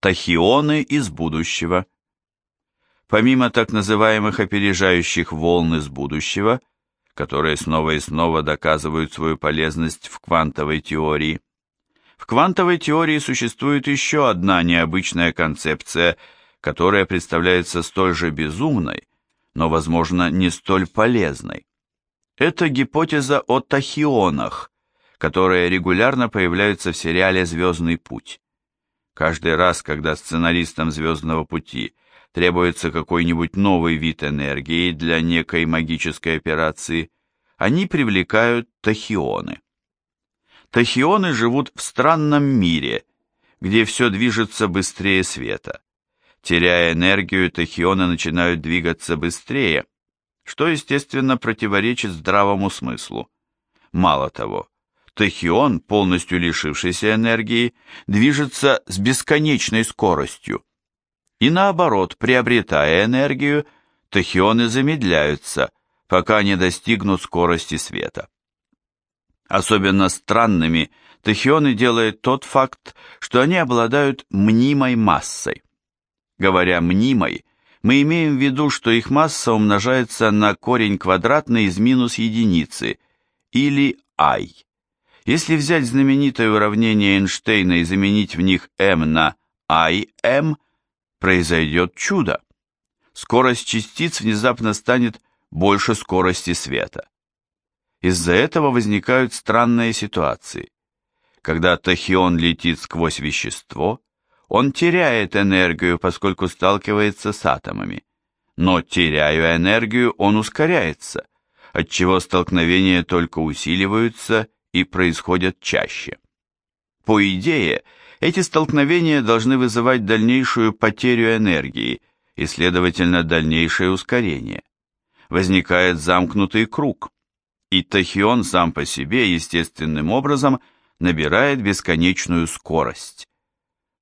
Тахионы из будущего. Помимо так называемых опережающих волн из будущего, которые снова и снова доказывают свою полезность в квантовой теории, в квантовой теории существует еще одна необычная концепция, которая представляется столь же безумной, но, возможно, не столь полезной. Это гипотеза о тахионах, которые регулярно появляются в сериале «Звездный путь». Каждый раз, когда сценаристам «Звездного пути» требуется какой-нибудь новый вид энергии для некой магической операции, они привлекают тахионы. Тахионы живут в странном мире, где все движется быстрее света. Теряя энергию, тахионы начинают двигаться быстрее, что, естественно, противоречит здравому смыслу. Мало того, тахион, полностью лишившийся энергии, движется с бесконечной скоростью. И наоборот, приобретая энергию, тахионы замедляются, пока не достигнут скорости света. Особенно странными тахионы делает тот факт, что они обладают мнимой массой. Говоря «мнимой», мы имеем в виду, что их масса умножается на корень квадратный из минус единицы, или i. Если взять знаменитое уравнение Эйнштейна и заменить в них m на im, произойдет чудо. Скорость частиц внезапно станет больше скорости света. Из-за этого возникают странные ситуации. Когда тахион летит сквозь вещество, он теряет энергию, поскольку сталкивается с атомами. Но теряя энергию, он ускоряется, отчего столкновения только усиливаются и происходят чаще. По идее, эти столкновения должны вызывать дальнейшую потерю энергии и, следовательно, дальнейшее ускорение. Возникает замкнутый круг, и тахион сам по себе естественным образом набирает бесконечную скорость.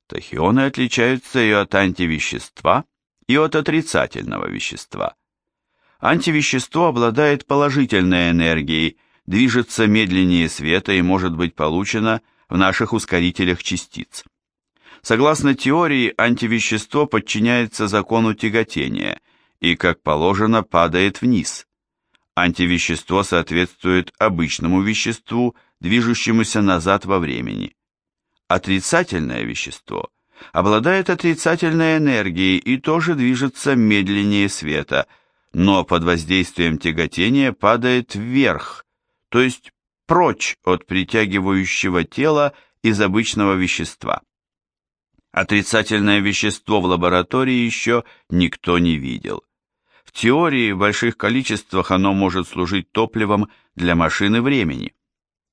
Тахионы отличаются и от антивещества, и от отрицательного вещества. Антивещество обладает положительной энергией, движется медленнее света и может быть получено в наших ускорителях частиц. Согласно теории, антивещество подчиняется закону тяготения и, как положено, падает вниз. Антивещество соответствует обычному веществу, движущемуся назад во времени. Отрицательное вещество обладает отрицательной энергией и тоже движется медленнее света, но под воздействием тяготения падает вверх, то есть прочь от притягивающего тела из обычного вещества. Отрицательное вещество в лаборатории еще никто не видел. В теории в больших количествах оно может служить топливом для машины времени.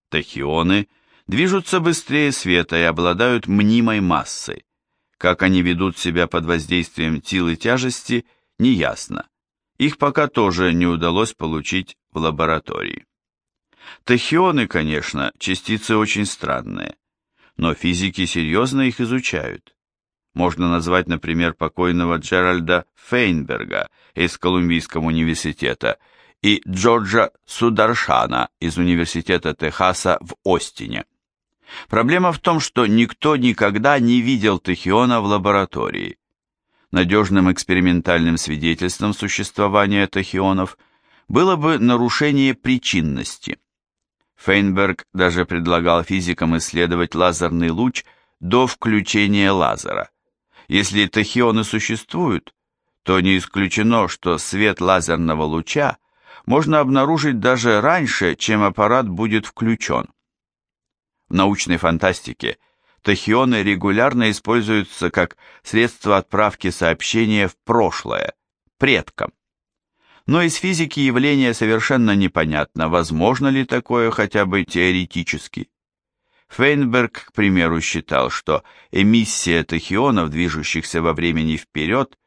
Тахионы движутся быстрее света и обладают мнимой массой. Как они ведут себя под воздействием силы тяжести, неясно. Их пока тоже не удалось получить в лаборатории. Тахионы, конечно, частицы очень странные, но физики серьезно их изучают. Можно назвать, например, покойного Джеральда Фейнберга из Колумбийского университета и Джорджа Сударшана из Университета Техаса в Остине. Проблема в том, что никто никогда не видел тахиона в лаборатории. Надежным экспериментальным свидетельством существования тахионов было бы нарушение причинности. Фейнберг даже предлагал физикам исследовать лазерный луч до включения лазера. Если тахионы существуют, то не исключено, что свет лазерного луча можно обнаружить даже раньше, чем аппарат будет включен. В научной фантастике тахионы регулярно используются как средство отправки сообщения в прошлое, предкам. Но из физики явление совершенно непонятно, возможно ли такое хотя бы теоретически. Фейнберг, к примеру, считал, что эмиссия тахионов, движущихся во времени вперед,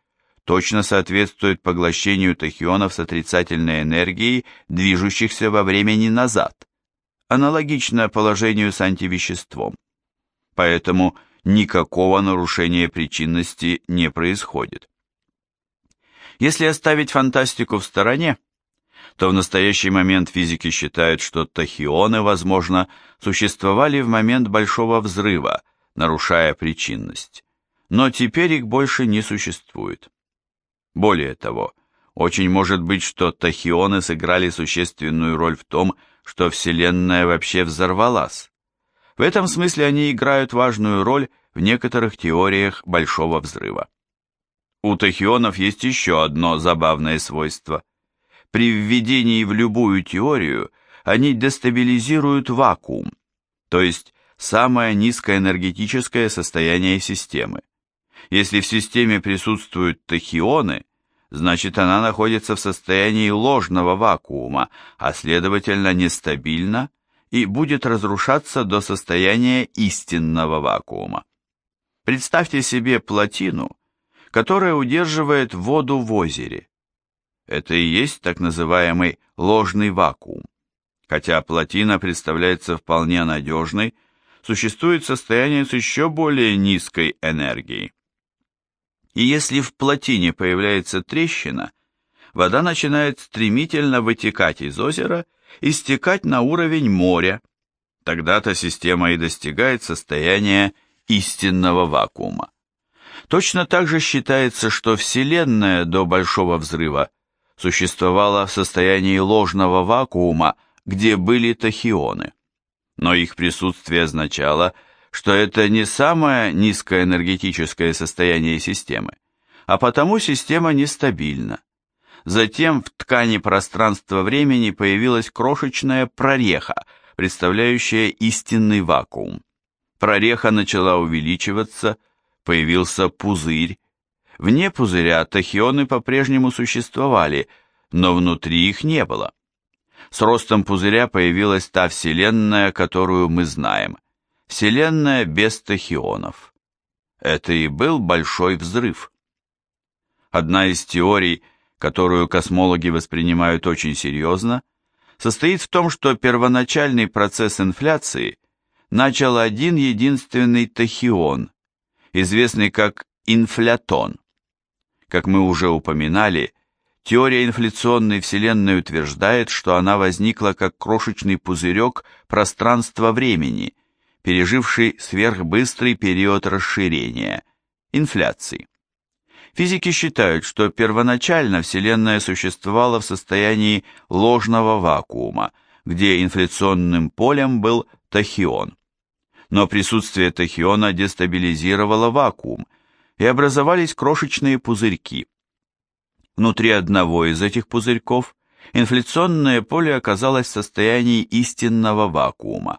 точно соответствует поглощению тахионов с отрицательной энергией, движущихся во времени назад, аналогично положению с антивеществом. Поэтому никакого нарушения причинности не происходит. Если оставить фантастику в стороне, то в настоящий момент физики считают, что тахионы, возможно, существовали в момент Большого Взрыва, нарушая причинность. но теперь их больше не существует. Более того, очень может быть, что тахионы сыграли существенную роль в том, что Вселенная вообще взорвалась. В этом смысле они играют важную роль в некоторых теориях Большого Взрыва. У тахионов есть еще одно забавное свойство. При введении в любую теорию они дестабилизируют вакуум, то есть самое низкоэнергетическое состояние системы. Если в системе присутствуют тахионы, значит она находится в состоянии ложного вакуума, а следовательно нестабильна и будет разрушаться до состояния истинного вакуума. Представьте себе плотину, которая удерживает воду в озере. Это и есть так называемый ложный вакуум. Хотя плотина представляется вполне надежной, существует состояние с еще более низкой энергией. И если в плотине появляется трещина, вода начинает стремительно вытекать из озера и стекать на уровень моря. Тогда-то система и достигает состояния истинного вакуума. Точно так же считается, что Вселенная до Большого Взрыва существовала в состоянии ложного вакуума, где были тахионы. Но их присутствие означало, что это не самое низкоэнергетическое состояние системы, а потому система нестабильна. Затем в ткани пространства-времени появилась крошечная прореха, представляющая истинный вакуум. Прореха начала увеличиваться, появился пузырь. Вне пузыря тахионы по-прежнему существовали, но внутри их не было. С ростом пузыря появилась та Вселенная, которую мы знаем. Вселенная без тахионов. Это и был большой взрыв. Одна из теорий, которую космологи воспринимают очень серьезно, состоит в том, что первоначальный процесс инфляции начал один единственный тахион, известный как инфлятон. Как мы уже упоминали, теория инфляционной Вселенной утверждает, что она возникла как крошечный пузырек пространства-времени, переживший сверхбыстрый период расширения, инфляции. Физики считают, что первоначально Вселенная существовала в состоянии ложного вакуума, где инфляционным полем был тахион но присутствие тахиона дестабилизировало вакуум, и образовались крошечные пузырьки. Внутри одного из этих пузырьков инфляционное поле оказалось в состоянии истинного вакуума.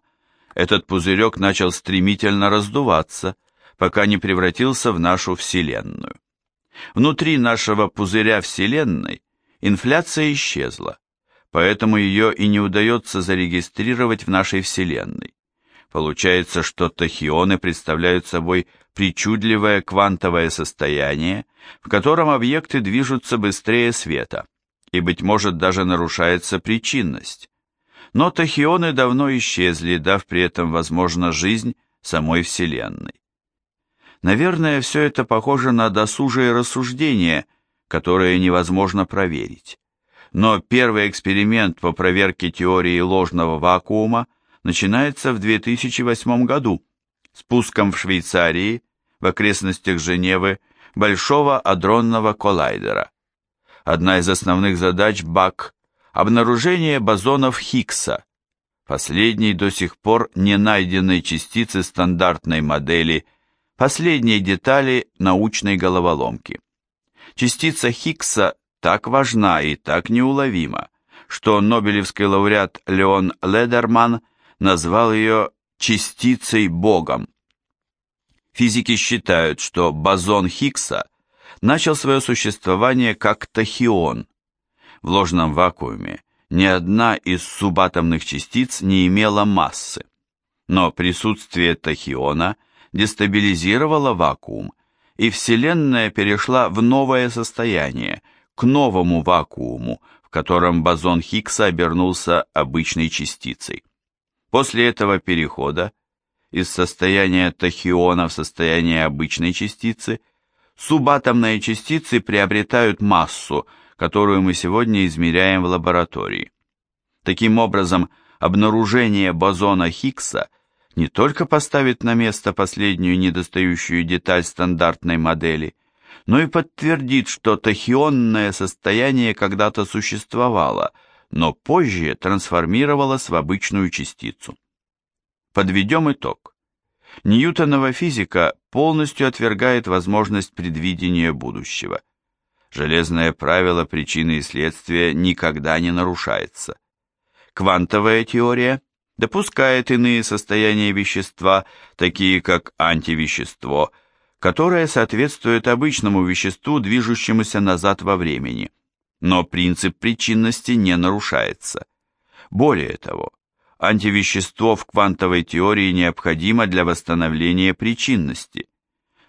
Этот пузырек начал стремительно раздуваться, пока не превратился в нашу Вселенную. Внутри нашего пузыря Вселенной инфляция исчезла, поэтому ее и не удается зарегистрировать в нашей Вселенной. Получается, что тахионы представляют собой причудливое квантовое состояние, в котором объекты движутся быстрее света, и, быть может, даже нарушается причинность. Но тахионы давно исчезли, дав при этом, возможно, жизнь самой Вселенной. Наверное, все это похоже на досужие рассуждения, которые невозможно проверить. Но первый эксперимент по проверке теории ложного вакуума – начинается в 2008 году спуском в Швейцарии, в окрестностях Женевы, Большого адронного коллайдера. Одна из основных задач БАК – обнаружение бозонов Хиггса, последней до сих пор не найденной частицы стандартной модели, последней детали научной головоломки. Частица Хиггса так важна и так неуловима, что Нобелевский лауреат Леон Ледерман назвал ее частицей Богом. Физики считают, что бозон Хиггса начал свое существование как тахион. В ложном вакууме ни одна из субатомных частиц не имела массы. Но присутствие тахиона дестабилизировало вакуум, и Вселенная перешла в новое состояние, к новому вакууму, в котором бозон Хиггса обернулся обычной частицей. После этого перехода из состояния тахиона в состояние обычной частицы субатомные частицы приобретают массу, которую мы сегодня измеряем в лаборатории. Таким образом, обнаружение бозона Хиггса не только поставит на место последнюю недостающую деталь стандартной модели, но и подтвердит, что тахионное состояние когда-то существовало, но позже трансформировалось в обычную частицу. Подведем итог. Ньютонова физика полностью отвергает возможность предвидения будущего. Железное правило причины и следствия никогда не нарушается. Квантовая теория допускает иные состояния вещества, такие как антивещество, которое соответствует обычному веществу, движущемуся назад во времени. Но принцип причинности не нарушается. Более того, антивещество в квантовой теории необходимо для восстановления причинности.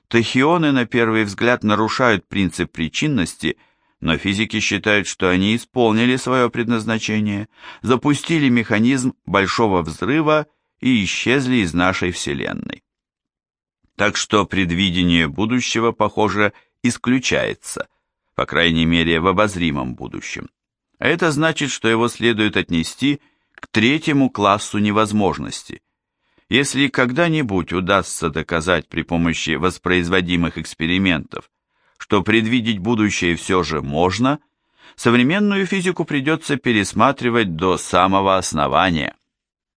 Тахионы на первый взгляд нарушают принцип причинности, но физики считают, что они исполнили свое предназначение, запустили механизм большого взрыва и исчезли из нашей Вселенной. Так что предвидение будущего, похоже, исключается, по крайней мере в обозримом будущем. А это значит, что его следует отнести к третьему классу невозможности. Если когда-нибудь удастся доказать при помощи воспроизводимых экспериментов, что предвидеть будущее все же можно, современную физику придется пересматривать до самого основания.